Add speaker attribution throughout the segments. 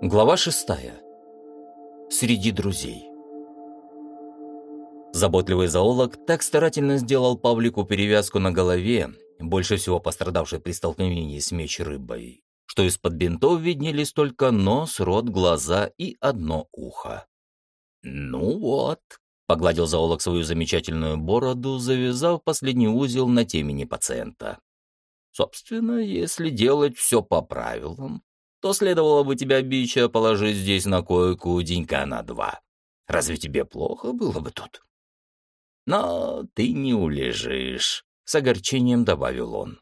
Speaker 1: Глава шестая. Среди друзей. Заботливый зоолог так старательно сделал Павлику перевязку на голове, больше всего пострадавшей при столкновении с меч-рыбой, что из-под бинтов виднелись только нос, рот, глаза и одно ухо. «Ну вот», — погладил зоолог свою замечательную бороду, завязав последний узел на темени пациента. «Собственно, если делать все по правилам, то следовало бы тебя, бича, положить здесь на койку денька на два. Разве тебе плохо было бы тут? Но ты не улежишь, — с огорчением добавил он.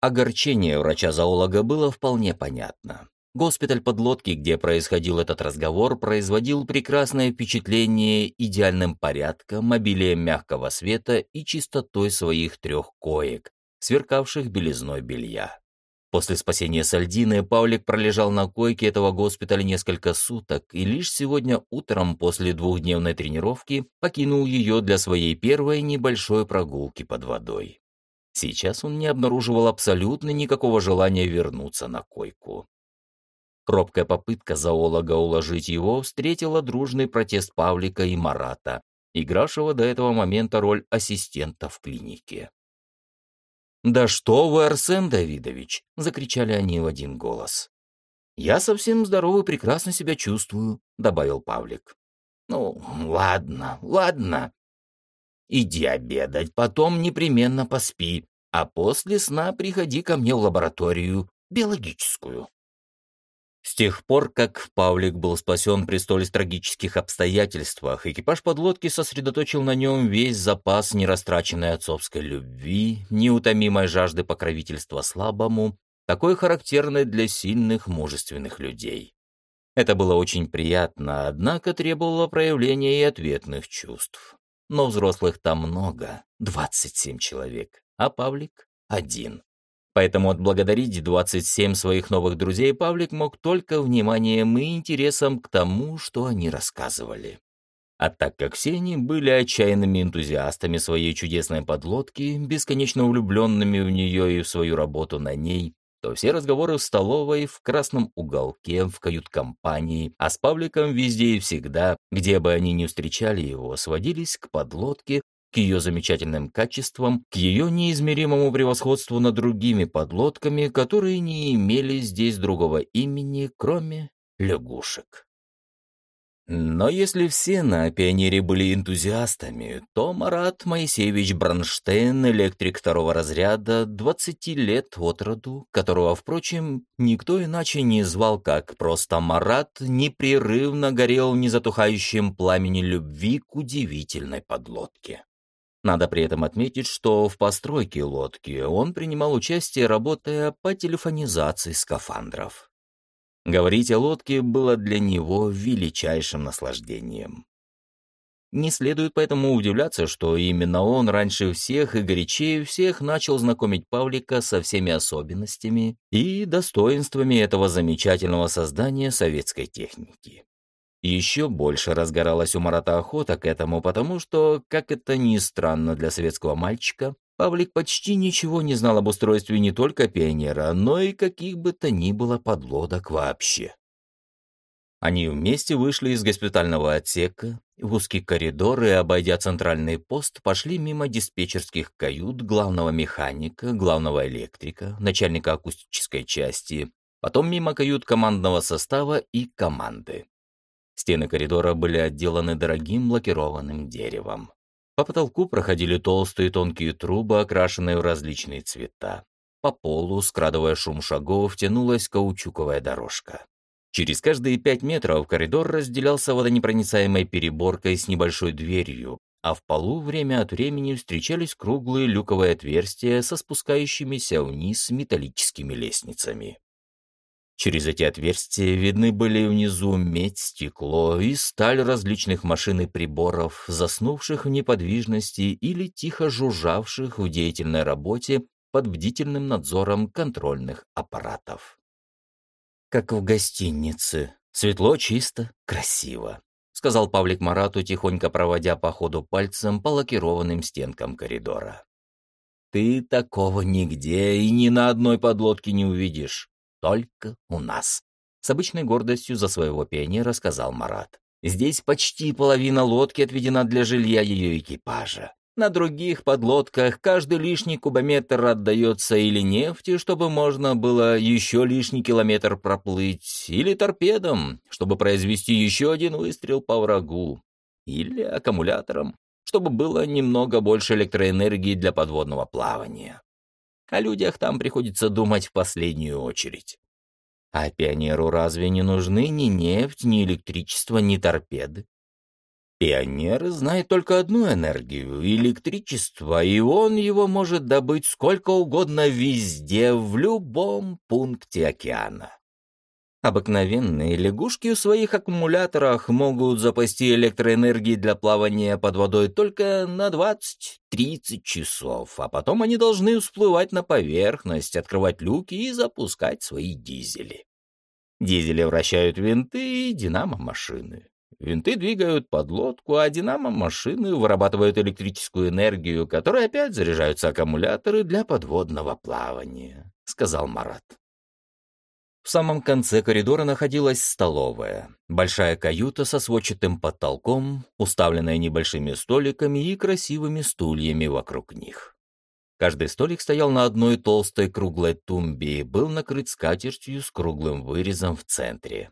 Speaker 1: Огорчение врача-зоолога было вполне понятно. Госпиталь подлодки, где происходил этот разговор, производил прекрасное впечатление идеальным порядком, обилием мягкого света и чистотой своих трех коек, сверкавших белизной белья. После спасения Сальдины Паулик пролежал на койке этого госпиталя несколько суток и лишь сегодня утром после двухдневной тренировки покинул ее для своей первой небольшой прогулки под водой. Сейчас он не обнаруживал абсолютно никакого желания вернуться на койку. Робкая попытка зоолога уложить его встретила дружный протест Павлика и Марата, игравшего до этого момента роль ассистента в клинике. «Да что вы, Арсен Давидович!» — закричали они в один голос. «Я совсем здоровый и прекрасно себя чувствую», — добавил Павлик. «Ну, ладно, ладно. Иди обедать, потом непременно поспи, а после сна приходи ко мне в лабораторию биологическую». С тех пор, как Павлик был спасен при столь трагических обстоятельствах, экипаж подлодки сосредоточил на нем весь запас нерастраченной отцовской любви, неутомимой жажды покровительства слабому, такой характерной для сильных, мужественных людей. Это было очень приятно, однако требовало проявления и ответных чувств. Но взрослых там много, 27 человек, а Павлик — один. Поэтому отблагодарить 27 своих новых друзей Павлик мог только вниманием и интересом к тому, что они рассказывали. А так как все они были отчаянными энтузиастами своей чудесной подлодки, бесконечно влюбленными в нее и в свою работу на ней, то все разговоры в столовой, в красном уголке, в кают-компании, а с Павликом везде и всегда, где бы они ни встречали его, сводились к подлодке, к ее замечательным качествам, к ее неизмеримому превосходству над другими подлодками, которые не имели здесь другого имени, кроме лягушек. Но если все на пионере были энтузиастами, то Марат Моисеевич Бронштейн, электрик второго разряда, 20 лет от роду, которого, впрочем, никто иначе не звал, как просто Марат, непрерывно горел в незатухающем пламени любви к удивительной подлодке. Надо при этом отметить, что в постройке лодки он принимал участие, работая по телефонизации скафандров. Говорить о лодке было для него величайшим наслаждением. Не следует поэтому удивляться, что именно он раньше всех и горячее всех начал знакомить Павлика со всеми особенностями и достоинствами этого замечательного создания советской техники. Еще больше разгоралась у Марата охота к этому, потому что, как это ни странно для советского мальчика, Павлик почти ничего не знал об устройстве не только пионера, но и каких бы то ни было подлодок вообще. Они вместе вышли из госпитального отсека, в узкий коридор и, обойдя центральный пост, пошли мимо диспетчерских кают главного механика, главного электрика, начальника акустической части, потом мимо кают командного состава и команды. Стены коридора были отделаны дорогим лакированным деревом. По потолку проходили толстые тонкие трубы, окрашенные в различные цвета. По полу, скрадывая шум шагов, тянулась каучуковая дорожка. Через каждые пять метров коридор разделялся водонепроницаемой переборкой с небольшой дверью, а в полу время от времени встречались круглые люковые отверстия со спускающимися вниз металлическими лестницами. Через эти отверстия видны были внизу медь, стекло и сталь различных машин и приборов, заснувших в неподвижности или тихо жужжавших в деятельной работе под бдительным надзором контрольных аппаратов. «Как в гостинице. Светло, чисто, красиво», — сказал Павлик Марату, тихонько проводя по ходу пальцем по лакированным стенкам коридора. «Ты такого нигде и ни на одной подлодке не увидишь только у нас. с обычной гордостью за своего пионера сказал Марат. Здесь почти половина лодки отведена для жилья ее экипажа. На других подлодках каждый лишний кубометр отдается или нефти, чтобы можно было еще лишний километр проплыть, или торпедам, чтобы произвести еще один выстрел по врагу, или аккумулятором, чтобы было немного больше электроэнергии для подводного плавания. О людях там приходится думать в последнюю очередь. А пионеру разве не нужны ни нефть, ни электричество, ни торпеды? Пионер знает только одну энергию — электричество, и он его может добыть сколько угодно везде, в любом пункте океана. Обыкновенные лягушки в своих аккумуляторах могут запасти электроэнергии для плавания под водой только на 20-30 часов, а потом они должны всплывать на поверхность, открывать люки и запускать свои дизели. Дизели вращают винты и динамо-машины. Винты двигают подлодку, а динамо-машины вырабатывают электрическую энергию, которой опять заряжаются аккумуляторы для подводного плавания», — сказал Марат. В самом конце коридора находилась столовая, большая каюта со сводчатым потолком, уставленная небольшими столиками и красивыми стульями вокруг них. Каждый столик стоял на одной толстой круглой тумбе и был накрыт скатертью с круглым вырезом в центре.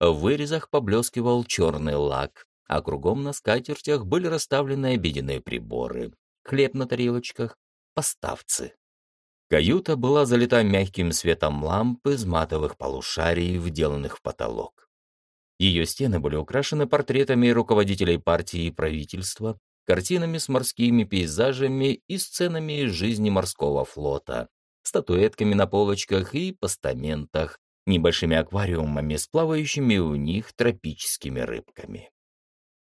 Speaker 1: В вырезах поблескивал черный лак, а кругом на скатертях были расставлены обеденные приборы, хлеб на тарелочках, поставцы. Каюта была залита мягким светом ламп из матовых полушарий, вделанных в потолок. Ее стены были украшены портретами руководителей партии и правительства, картинами с морскими пейзажами и сценами из жизни морского флота, статуэтками на полочках и постаментах, небольшими аквариумами с плавающими у них тропическими рыбками.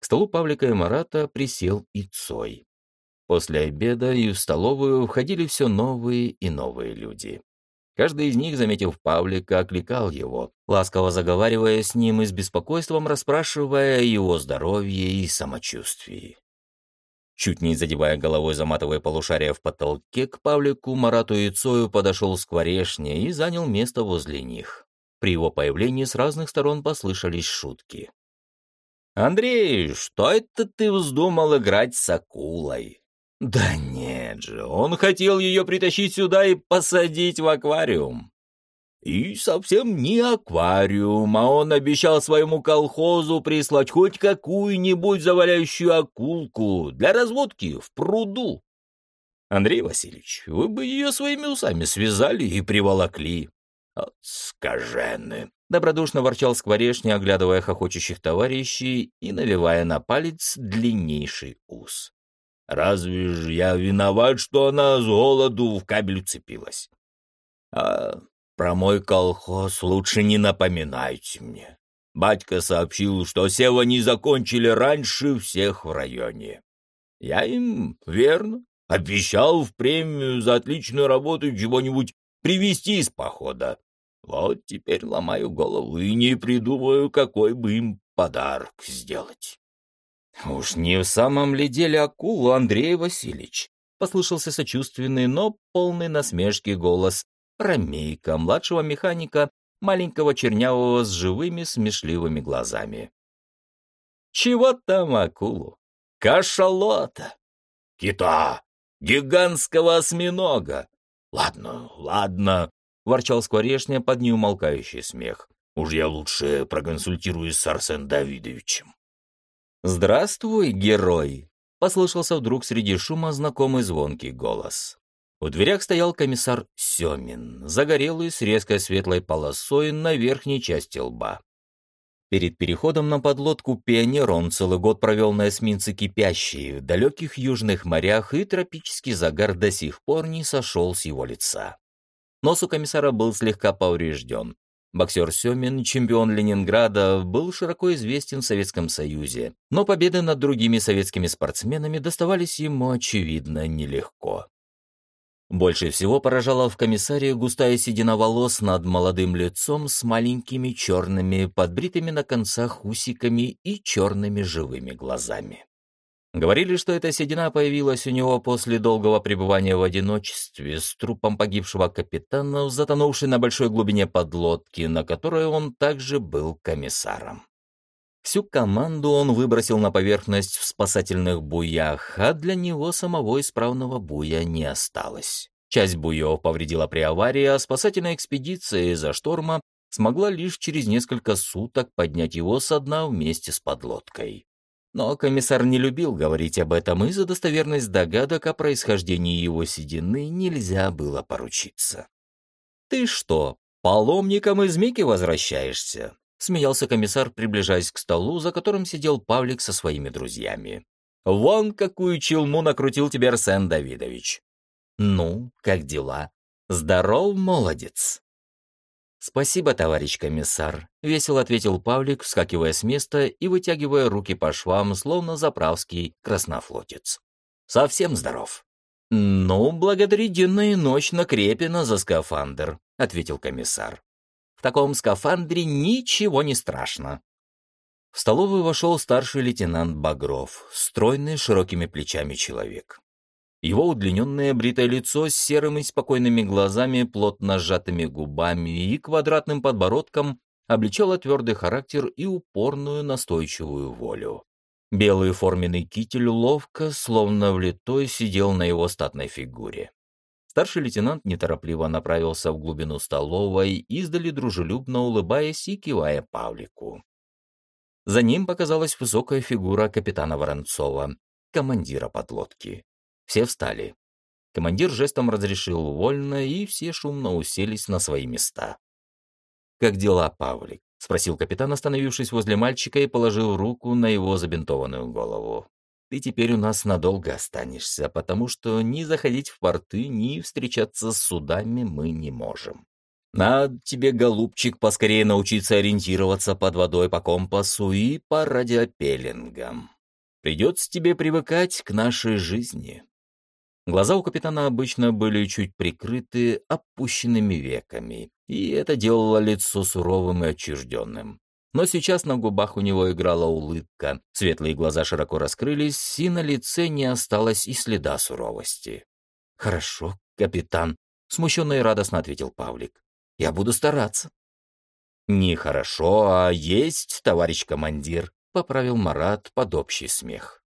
Speaker 1: К столу Павлика и Марата присел и Цой. После обеда и в столовую входили все новые и новые люди. Каждый из них, заметив Павлика, окликал его, ласково заговаривая с ним и с беспокойством расспрашивая о его здоровье и самочувствии. Чуть не задевая головой заматовое полушарие в потолке, к Павлику, Марату и Цою подошел Скворешня и занял место возле них. При его появлении с разных сторон послышались шутки. «Андрей, что это ты вздумал играть с акулой?» Да нет же, он хотел ее притащить сюда и посадить в аквариум. И совсем не аквариум, а он обещал своему колхозу прислать хоть какую-нибудь заваляющую акулку для разводки в пруду. Андрей Васильевич, вы бы ее своими усами связали и приволокли. От скажены. Добродушно ворчал скворечня, оглядывая хохочущих товарищей и навевая на палец длиннейший ус. Разве ж я виноват, что она с голоду в кабель уцепилась? А про мой колхоз лучше не напоминайте мне. Батька сообщил, что сева не закончили раньше всех в районе. Я им, верно, обещал в премию за отличную работу чего-нибудь привезти из похода. Вот теперь ломаю голову и не придумаю, какой бы им подарок сделать. «Уж не в самом ли деле акулу, Андрей Васильевич?» — послышался сочувственный, но полный насмешки голос Ромейка, младшего механика, маленького чернявого с живыми смешливыми глазами. «Чего там акулу? Кашалота! Кита! Гигантского осьминога! Ладно, ладно!» — ворчал Скворешня под неумолкающий смех. «Уж я лучше проконсультируюсь с Арсен Давидовичем». «Здравствуй, герой!» — послышался вдруг среди шума знакомый звонкий голос. У дверях стоял комиссар Семин, загорелый с резкой светлой полосой на верхней части лба. Перед переходом на подлодку «Пионер» он целый год провел на эсминце «Кипящий» в далеких южных морях, и тропический загар до сих пор не сошел с его лица. Нос у комиссара был слегка поврежден, Боксер Семин, чемпион Ленинграда, был широко известен в Советском Союзе, но победы над другими советскими спортсменами доставались ему, очевидно, нелегко. Больше всего поражала в комиссаре густая седина волос над молодым лицом с маленькими черными, подбритыми на концах усиками и черными живыми глазами. Говорили, что эта седина появилась у него после долгого пребывания в одиночестве с трупом погибшего капитана, затонувшей на большой глубине подлодки, на которой он также был комиссаром. Всю команду он выбросил на поверхность в спасательных буях, а для него самого исправного буя не осталось. Часть буев повредила при аварии, а спасательная экспедиция из-за шторма смогла лишь через несколько суток поднять его со дна вместе с подлодкой. Но комиссар не любил говорить об этом, и за достоверность догадок о происхождении его седины нельзя было поручиться. «Ты что, паломником из Мики возвращаешься?» — смеялся комиссар, приближаясь к столу, за которым сидел Павлик со своими друзьями. «Вон какую челму накрутил тебе Арсен Давидович!» «Ну, как дела? Здоров, молодец!» «Спасибо, товарищ комиссар», — весело ответил Павлик, вскакивая с места и вытягивая руки по швам, словно заправский краснофлотец. «Совсем здоров». «Ну, благодари денно и ночь накрепено за скафандр», — ответил комиссар. «В таком скафандре ничего не страшно». В столовую вошел старший лейтенант Багров, стройный, широкими плечами человек. Его удлиненное бритое лицо с серыми спокойными глазами, плотно сжатыми губами и квадратным подбородком обличало твердый характер и упорную настойчивую волю. Белый форменный китель ловко, словно влитой, сидел на его статной фигуре. Старший лейтенант неторопливо направился в глубину столовой, издали дружелюбно улыбаясь и кивая Павлику. За ним показалась высокая фигура капитана Воронцова, командира подлодки. Все встали. Командир жестом разрешил вольно, и все шумно уселись на свои места. «Как дела, Павлик?» — спросил капитан, остановившись возле мальчика и положил руку на его забинтованную голову. «Ты теперь у нас надолго останешься, потому что ни заходить в порты, ни встречаться с судами мы не можем. Надо тебе, голубчик, поскорее научиться ориентироваться под водой по компасу и по радиопеллингам. Придется тебе привыкать к нашей жизни. Глаза у капитана обычно были чуть прикрыты опущенными веками, и это делало лицо суровым и отчужденным. Но сейчас на губах у него играла улыбка, светлые глаза широко раскрылись, и на лице не осталось и следа суровости. «Хорошо, капитан», — смущенно и радостно ответил Павлик. «Я буду стараться». «Не хорошо, а есть, товарищ командир», — поправил Марат под общий смех.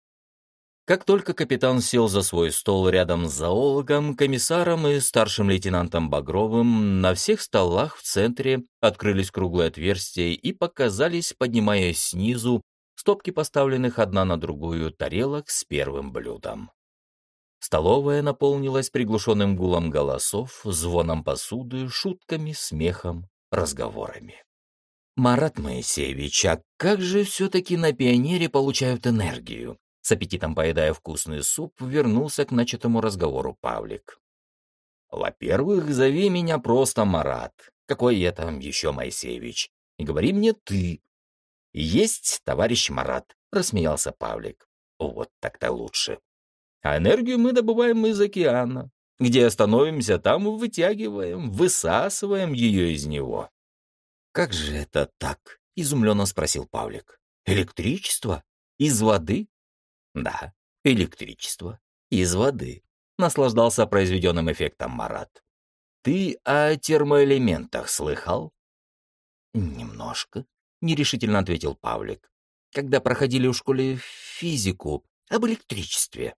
Speaker 1: Как только капитан сел за свой стол рядом с зоологом, комиссаром и старшим лейтенантом Багровым, на всех столах в центре открылись круглые отверстия и показались, поднимаясь снизу, стопки поставленных одна на другую тарелок с первым блюдом. Столовая наполнилась приглушенным гулом голосов, звоном посуды, шутками, смехом, разговорами. «Марат Моисеевич, а как же все-таки на пионере получают энергию?» С аппетитом поедая вкусный суп, вернулся к начатому разговору Павлик. «Во-первых, зови меня просто Марат. Какой я там еще Моисеевич? И говори мне ты». «Есть, товарищ Марат», — рассмеялся Павлик. «Вот так-то лучше. А энергию мы добываем из океана. Где остановимся, там вытягиваем, высасываем ее из него». «Как же это так?» — изумленно спросил Павлик. «Электричество? Из воды?» Да, электричество. Из воды. Наслаждался произведенным эффектом Марат. Ты о термоэлементах слыхал? Немножко, нерешительно ответил Павлик. Когда проходили в школе физику об электричестве.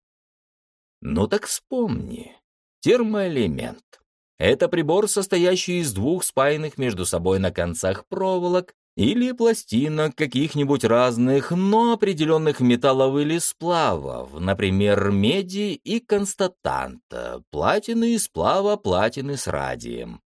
Speaker 1: Ну так вспомни. Термоэлемент. Это прибор, состоящий из двух спаянных между собой на концах проволок или пластинок каких-нибудь разных, но определенных металлов или сплавов, например, меди и констатанта, платины и сплава платины с радием.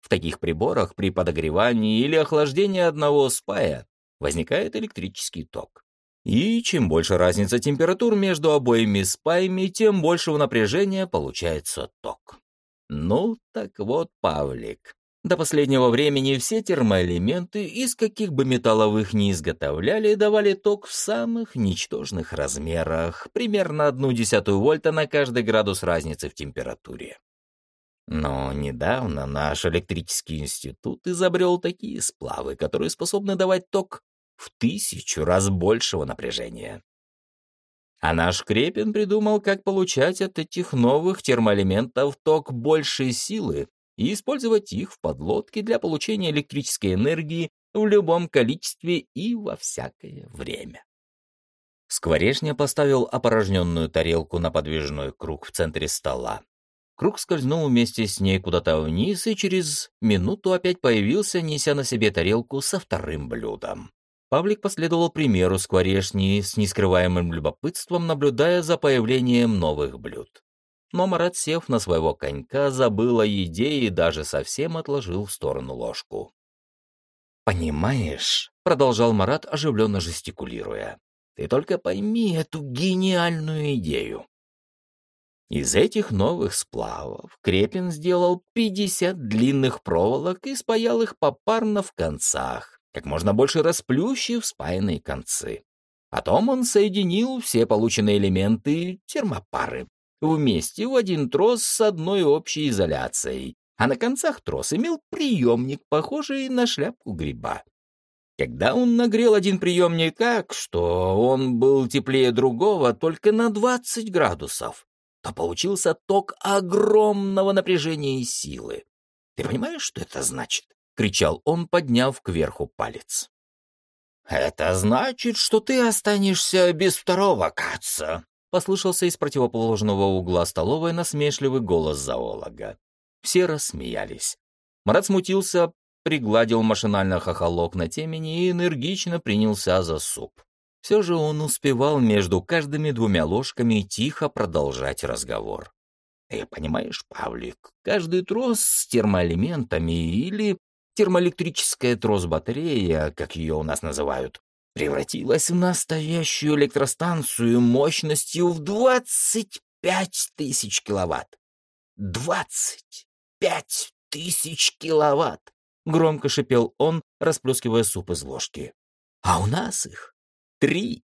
Speaker 1: В таких приборах при подогревании или охлаждении одного спая возникает электрический ток. И чем больше разница температур между обоими спаями, тем большего напряжения получается ток. Ну, так вот, Павлик, до последнего времени все термоэлементы, из каких бы металловых ни изготовляли, давали ток в самых ничтожных размерах, примерно одну десятую вольта на каждый градус разницы в температуре. Но недавно наш электрический институт изобрел такие сплавы, которые способны давать ток в тысячу раз большего напряжения. А наш Крепин придумал, как получать от этих новых термоэлементов ток большей силы и использовать их в подлодке для получения электрической энергии в любом количестве и во всякое время. Скворечня поставил опорожненную тарелку на подвижной круг в центре стола. Круг скользнул вместе с ней куда-то вниз и через минуту опять появился, неся на себе тарелку со вторым блюдом. Павлик последовал примеру скворечни с нескрываемым любопытством, наблюдая за появлением новых блюд. Но Марат, сев на своего конька, забыл о еде и даже совсем отложил в сторону ложку. «Понимаешь», — продолжал Марат, оживленно жестикулируя, «ты только пойми эту гениальную идею. Из этих новых сплавов Крепин сделал 50 длинных проволок и спаял их попарно в концах, как можно больше расплющив спаянные концы. Потом он соединил все полученные элементы термопары вместе в один трос с одной общей изоляцией, а на концах трос имел приемник, похожий на шляпку гриба. Когда он нагрел один приемник так, что он был теплее другого только на 20 градусов, то получился ток огромного напряжения и силы. Ты понимаешь, что это значит? — кричал он, подняв кверху палец. «Это значит, что ты останешься без второго каца», — послышался из противоположного угла столовой насмешливый голос зоолога. Все рассмеялись. Марат смутился, пригладил машинально хохолок на темени и энергично принялся за суп. Все же он успевал между каждыми двумя ложками тихо продолжать разговор. «Ты понимаешь, Павлик, каждый трос с термоэлементами или термоэлектрическая трос-батарея, как ее у нас называют, превратилась в настоящую электростанцию мощностью в 25 тысяч киловатт. 25 тысяч киловатт! Громко шипел он, расплескивая суп из ложки. А у нас их три.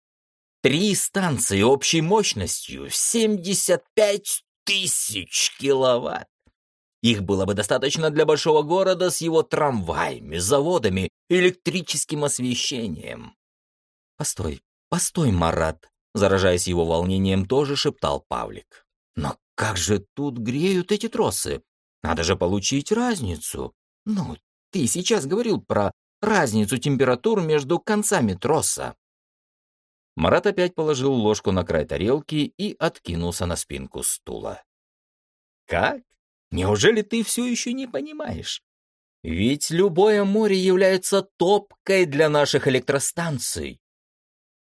Speaker 1: Три станции общей мощностью 75 тысяч киловатт. Их было бы достаточно для большого города с его трамваями, заводами, электрическим освещением. «Постой, постой, Марат!» Заражаясь его волнением, тоже шептал Павлик. «Но как же тут греют эти тросы? Надо же получить разницу. Ну, ты сейчас говорил про разницу температур между концами троса». Марат опять положил ложку на край тарелки и откинулся на спинку стула. «Как? Неужели ты все еще не понимаешь? Ведь любое море является топкой для наших электростанций.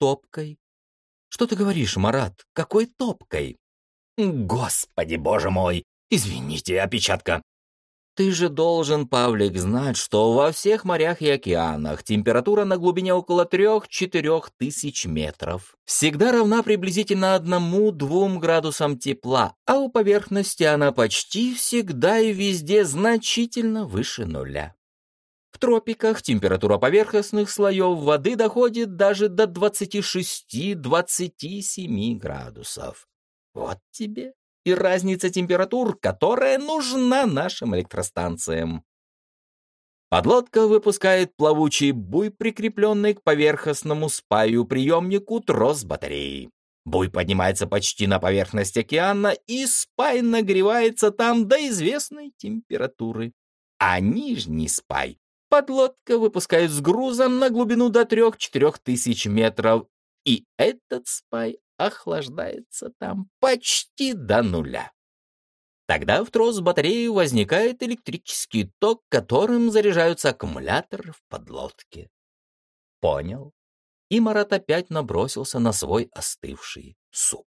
Speaker 1: Топкой? Что ты говоришь, Марат? Какой топкой? Господи, боже мой! Извините, опечатка. Ты же должен, Павлик, знать, что во всех морях и океанах температура на глубине около 3-4 тысяч метров всегда равна приблизительно 1-2 градусам тепла, а у поверхности она почти всегда и везде значительно выше нуля. Тропиках температура поверхностных слоев воды доходит даже до 26-27 градусов. Вот тебе и разница температур, которая нужна нашим электростанциям. Подлодка выпускает плавучий буй, прикрепленный к поверхностному спаю приемнику трос батареи. Буй поднимается почти на поверхность океана, и спай нагревается там до известной температуры. А нижний спай подлодка выпускает с грузом на глубину до 3-4 тысяч метров, и этот спай охлаждается там почти до нуля. Тогда в трос батареи возникает электрический ток, которым заряжаются аккумуляторы в подлодке. Понял. И Марат опять набросился на свой остывший суп.